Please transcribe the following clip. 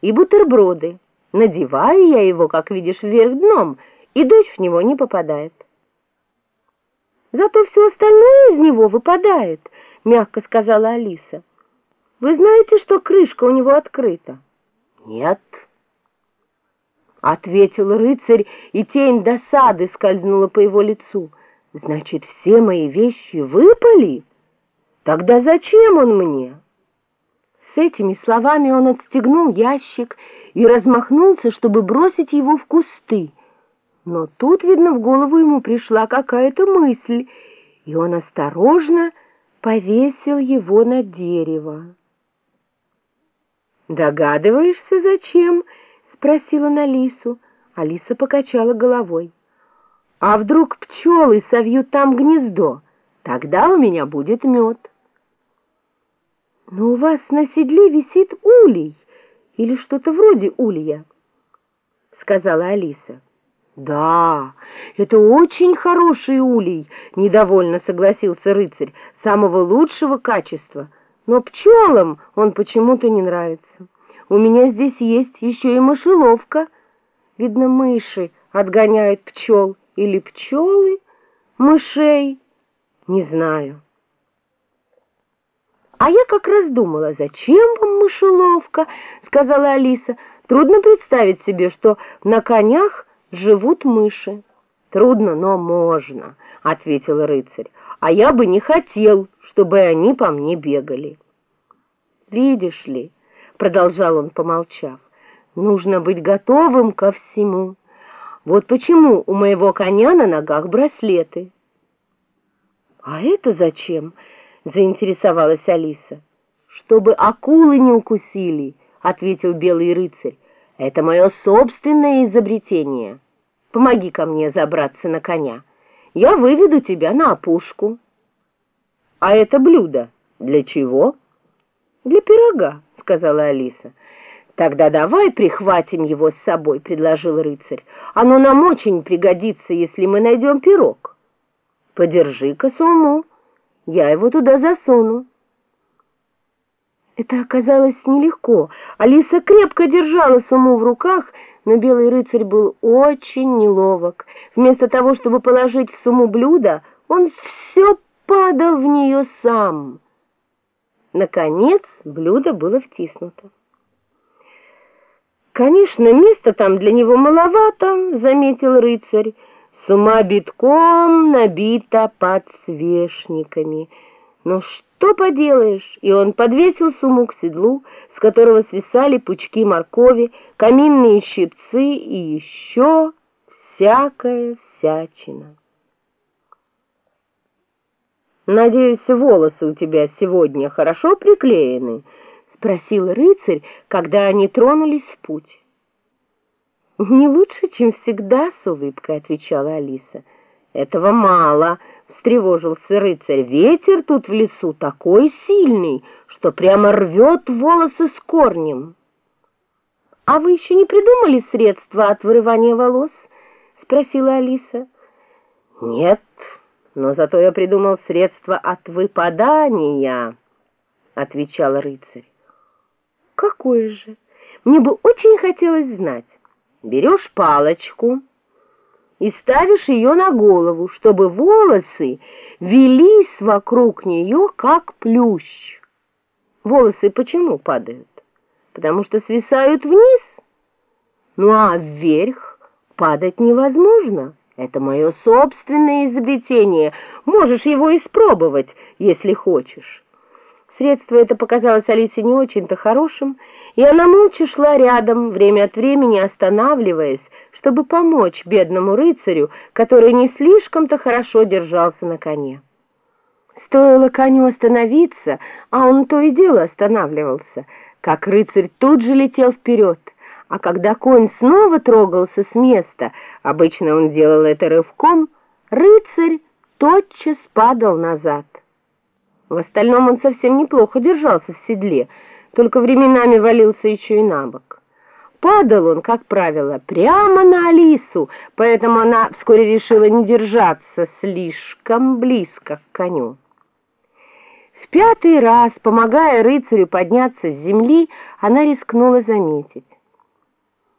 и бутерброды. Надеваю я его, как видишь, вверх дном, и дождь в него не попадает. Зато все остальное из него выпадает, мягко сказала Алиса. Вы знаете, что крышка у него открыта? Нет. Ответил рыцарь, и тень досады скользнула по его лицу. Значит, все мои вещи выпали? Тогда зачем он мне? Этими словами он отстегнул ящик и размахнулся, чтобы бросить его в кусты. Но тут, видно, в голову ему пришла какая-то мысль, и он осторожно повесил его на дерево. «Догадываешься, зачем?» — спросила он Алису. Алиса покачала головой. «А вдруг пчелы совьют там гнездо? Тогда у меня будет мед». «Но у вас на седле висит улей или что-то вроде улья», — сказала Алиса. «Да, это очень хороший улей», — недовольно согласился рыцарь, — «самого лучшего качества. Но пчелам он почему-то не нравится. У меня здесь есть еще и мышеловка. Видно, мыши отгоняют пчел или пчелы мышей, не знаю». «А я как раз думала, зачем вам мышеловка?» — сказала Алиса. «Трудно представить себе, что на конях живут мыши». «Трудно, но можно», — ответил рыцарь. «А я бы не хотел, чтобы они по мне бегали». «Видишь ли», — продолжал он, помолчав, — «нужно быть готовым ко всему. Вот почему у моего коня на ногах браслеты». «А это зачем?» Заинтересовалась Алиса. «Чтобы акулы не укусили», — ответил белый рыцарь. «Это мое собственное изобретение. помоги ко мне забраться на коня. Я выведу тебя на опушку». «А это блюдо для чего?» «Для пирога», — сказала Алиса. «Тогда давай прихватим его с собой», — предложил рыцарь. «Оно нам очень пригодится, если мы найдем пирог». «Подержи-ка сумму», я его туда засуну. Это оказалось нелегко. Алиса крепко держала сумму в руках, но белый рыцарь был очень неловок. Вместо того, чтобы положить в сумму блюдо, он все падал в нее сам. Наконец блюдо было втиснуто. «Конечно, места там для него маловато», — заметил рыцарь. Сума битком набита подсвечниками. Но что поделаешь? И он подвесил сумму к седлу, с которого свисали пучки моркови, каминные щипцы и еще всякая всячина. «Надеюсь, волосы у тебя сегодня хорошо приклеены?» — спросил рыцарь, когда они тронулись в путь. «Не лучше, чем всегда», — с улыбкой отвечала Алиса. «Этого мало», — встревожился рыцарь. «Ветер тут в лесу такой сильный, что прямо рвет волосы с корнем». «А вы еще не придумали средства от вырывания волос?» — спросила Алиса. «Нет, но зато я придумал средства от выпадания», — отвечал рыцарь. «Какое же? Мне бы очень хотелось знать» берешь палочку и ставишь ее на голову, чтобы волосы велись вокруг нее, как плющ. Волосы почему падают? Потому что свисают вниз. Ну а вверх падать невозможно. Это мое собственное изобретение. Можешь его испробовать, если хочешь. Средство это показалось Алисе не очень-то хорошим, и она молча шла рядом, время от времени останавливаясь, чтобы помочь бедному рыцарю, который не слишком-то хорошо держался на коне. Стоило коню остановиться, а он то и дело останавливался, как рыцарь тут же летел вперед, а когда конь снова трогался с места, обычно он делал это рывком, рыцарь тотчас падал назад. В остальном он совсем неплохо держался в седле, только временами валился еще и на бок. Падал он, как правило, прямо на Алису, поэтому она вскоре решила не держаться слишком близко к коню. В пятый раз, помогая рыцарю подняться с земли, она рискнула заметить.